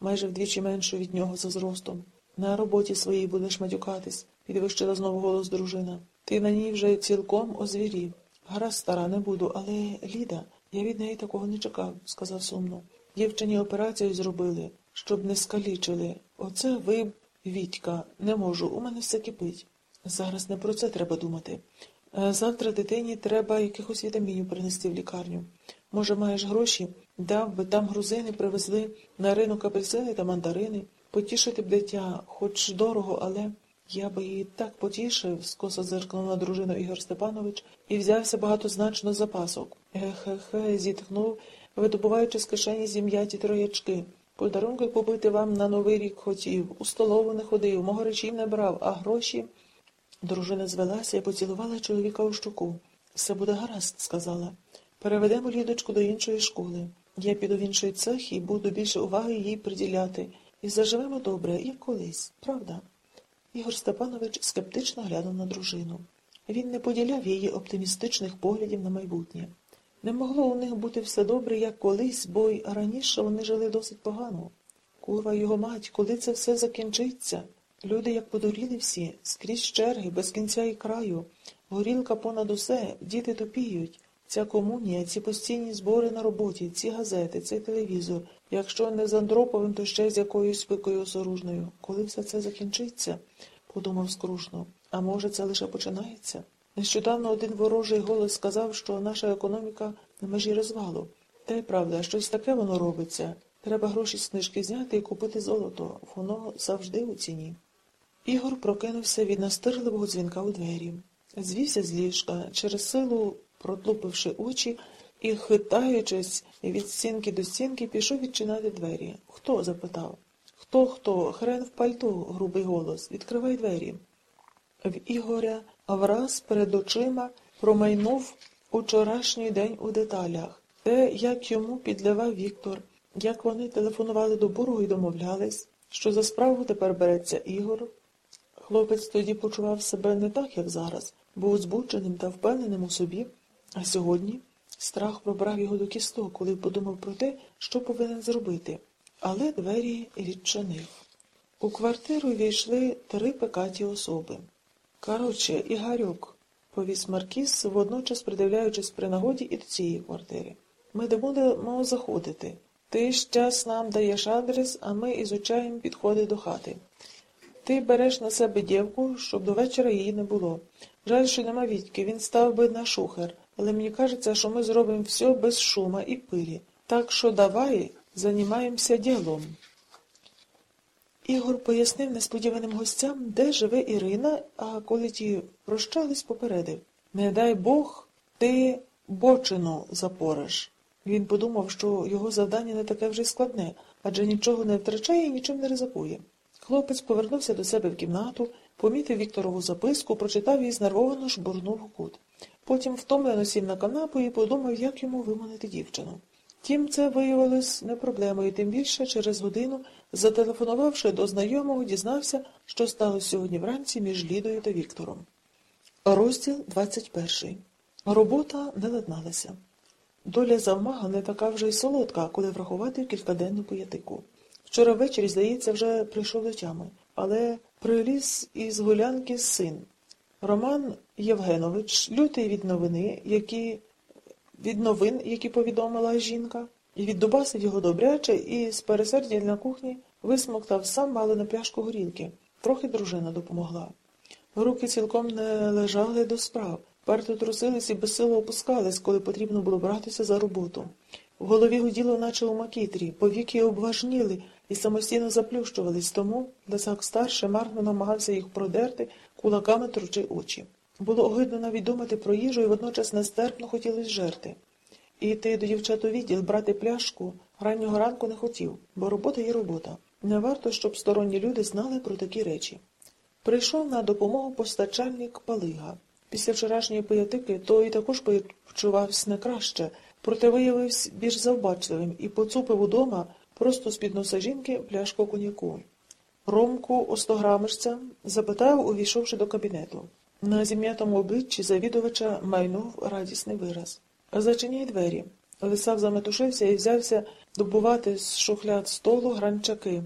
майже вдвічі меншу від нього за зростом. На роботі своїй будеш матюкатись, підвищила знову голос дружина. Ти на ній вже цілком озвірів. Гаразд, стара, не буду, але Ліда, я від неї такого не чекав, сказав сумно. Дівчині операцію зробили, щоб не скалічили. Оце ви, Вітька, не можу, у мене все кипить. Зараз не про це треба думати. Е, Завтра дитині треба якихось вітамінів принести в лікарню. Може, маєш гроші? Дав би там грузини привезли на ринок апельсини та мандарини. Потішити б дитя, хоч дорого, але я би її так потішив, скоса зиркнув на дружину Ігор Степанович і взявся багатозначно запасок. Ехе-хе, зітхнув, видобуваючи з кишені зім'яті троячки. Подарунки купити вам на новий рік хотів, у столову не ходив, мого речів не брав, а гроші. Дружина звелася і поцілувала чоловіка у щоку. Все буде гаразд, сказала. Переведемо лідочку до іншої школи. Я піду в інший цех і буду більше уваги їй приділяти. І заживемо добре, як колись, правда? Ігор Степанович скептично глянув на дружину. Він не поділяв її оптимістичних поглядів на майбутнє. Не могло у них бути все добре, як колись, бо й раніше вони жили досить погано. Курва його мать, коли це все закінчиться? Люди, як подуріли всі, скрізь черги, без кінця і краю. Горілка понад усе, діти тупіють. Ця комунія, ці постійні збори на роботі, ці газети, цей телевізор. Якщо не з Андроповим, то ще з якоюсь пикою осоружною. Коли все це закінчиться, подумав скрушно. А може, це лише починається? Нещодавно один ворожий голос сказав, що наша економіка на межі розвалу. Та й правда, щось таке воно робиться. Треба гроші з книжки зняти і купити золото. Воно завжди у ціні. Ігор прокинувся від настирливого дзвінка у двері. Звівся з ліжка, через силу протлупивши очі і, хитаючись від стінки до стінки, пішов відчинати двері. Хто? запитав. Хто, хто? Хрен в пальто, грубий голос. Відкривай двері. В Ігоря враз перед очима промайнув учорашній день у деталях. Те, як йому підливав Віктор, як вони телефонували до Бургу і домовлялись, що за справу тепер береться Ігор. Хлопець тоді почував себе не так, як зараз, був збудженим та впевненим у собі, а сьогодні страх пробрав його до кісток, коли подумав про те, що повинен зробити. Але двері відчинив. У квартиру війшли три пекаті особи. Коротше, Ігарюк, повіс Маркіс, водночас придивляючись при нагоді і до цієї квартири. Ми не будемо заходити. Ти ж час нам даєш адрес, а ми ізучаємо підходи до хати. Ти береш на себе дівку, щоб до вечора її не було. Жаль, що нема Вітьки, він став би на шухер, але мені кажеться, що ми зробимо все без шума і пилі. Так що давай займаємося ділом. Ігор пояснив несподіваним гостям, де живе Ірина, а коли ті прощались, попередив. Не дай Бог, ти бочину запориш. Він подумав, що його завдання не таке вже й складне, адже нічого не втрачає і нічим не ризикує. Хлопець повернувся до себе в кімнату, помітив Вікторову записку, прочитав і знервовано жбурнув у кут. Потім втомлено сів на канапу і подумав, як йому виманити дівчину. Тім це виявилось не проблемою, тим більше через годину, зателефонувавши до знайомого, дізнався, що сталося сьогодні вранці між Лідою та Віктором. Розділ 21. Робота не ладналася. Доля завмага не така вже й солодка, коли врахувати кількаденну поятику. Вчора ввечері, здається, вже прийшов до тями, але приліз із гулянки син. Роман Євгенович, лютий від новини, які від новин, які повідомила жінка, і віддубасив його добряче, і з пересердя на кухні висмоктав сам мало на пляшку горілки. Трохи дружина допомогла. Руки цілком не лежали до справ, перто трусились і безсило опускались, коли потрібно було братися за роботу. В голові гуділо, наче у макітрі, повіки обважніли і самостійно заплющувались, тому Лисак старший марно намагався їх продерти, кулаками тручи очі. Було огидно навіть думати про їжу і водночас нестерпно хотілося жерти. І йти до дівчат у відділ брати пляшку раннього ранку не хотів, бо робота є робота. Не варто, щоб сторонні люди знали про такі речі. Прийшов на допомогу постачальник Палига. Після вчорашньої поятики той також почувався не краще, проте виявився більш завбачливим і поцупив удома просто з-під носа жінки пляшку коньяку. Ромку остограмишця запитав, увійшовши до кабінету. На зім'ятому обличчі завідувача майнув радісний вираз. Зачиняй двері. Лисав заметушився і взявся добувати з шухляд столу гранчаки.